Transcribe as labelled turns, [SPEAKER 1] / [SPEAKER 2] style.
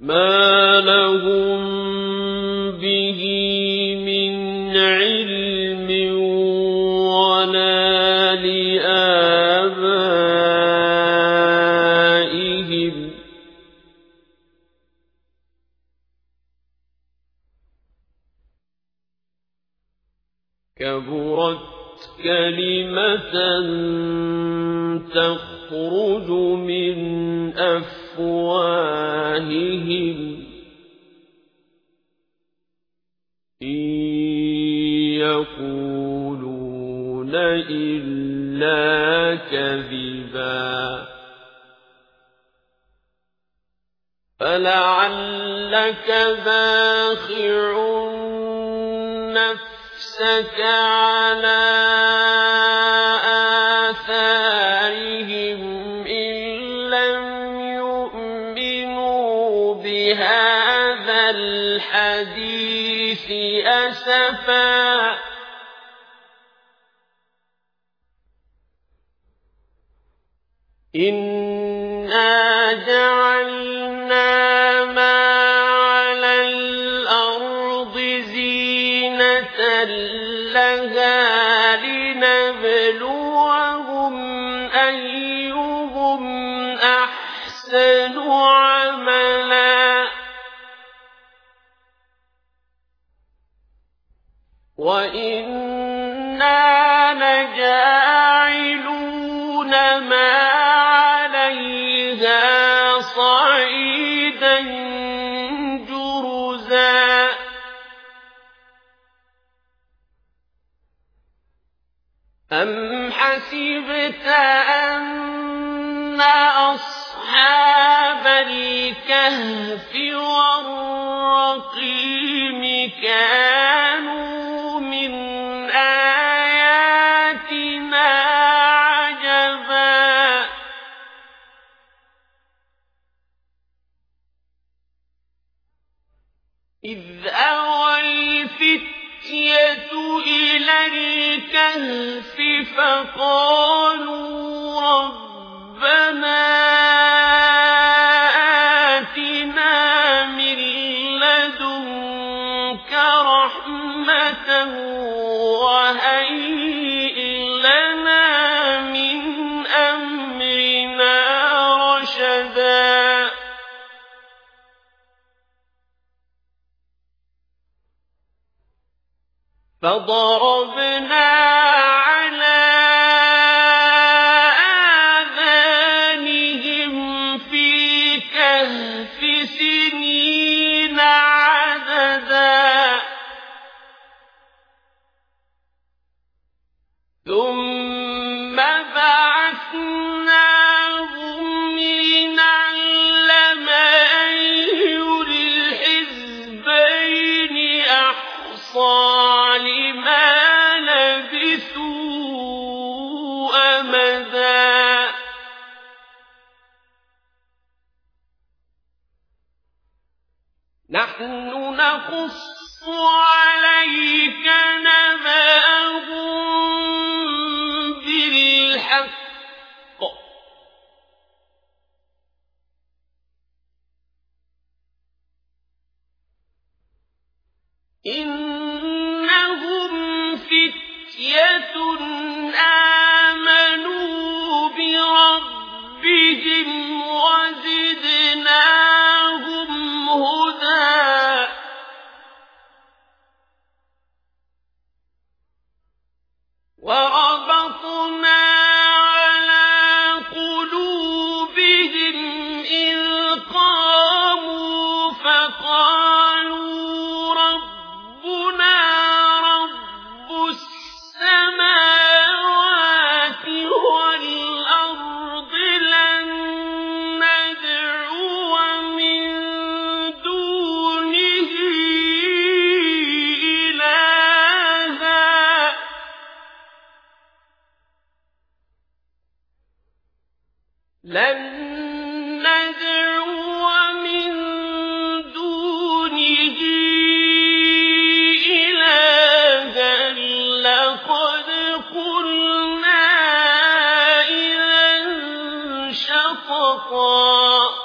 [SPEAKER 1] ما لهم به من علم ولا لآبائهم كبرت كلمة تخرج من أفواههم إن يقولون إلا كذبا فلعلك باخع نفسك على الحديث أسفا. إنا جعلنا ما على الأرض زينة لها لنبلوهم أيهم أحسن عملا. وإنا لجاعلون ما عليها صعيدا جرزا أم حسبت أن أصحاب الكهف والرقيم كانوا الكهف فقالوا ربنا آتنا من لدنك رحمة وهيئ فضربنا على آذانهم في كهف سنين عددا. ثم بعثناهم لنعلم أي الحزبين أحصى. نحن نقص عليك نبأهم بالحق. إنهم فتية هدى قلنا إذا شططا